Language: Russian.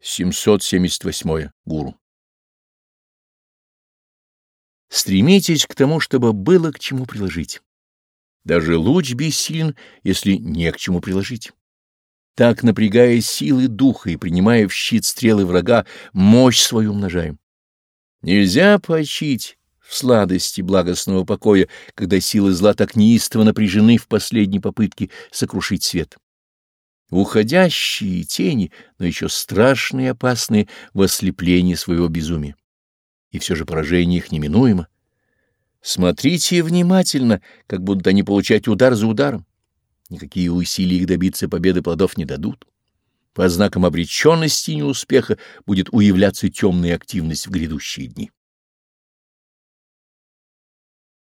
778. Гуру. Стремитесь к тому, чтобы было к чему приложить. Даже луч бессилен, если не к чему приложить. Так, напрягая силы духа и принимая в щит стрелы врага, мощь свою умножаем. Нельзя поощить в сладости благостного покоя, когда силы зла так неистово напряжены в последней попытке сокрушить свет. Уходящие тени, но еще страшные и опасные в ослеплении своего безумия. И все же поражение их неминуемо. Смотрите внимательно, как будут они получать удар за ударом. Никакие усилия их добиться победы плодов не дадут. По знакам обреченности и неуспеха будет уявляться темная активность в грядущие дни.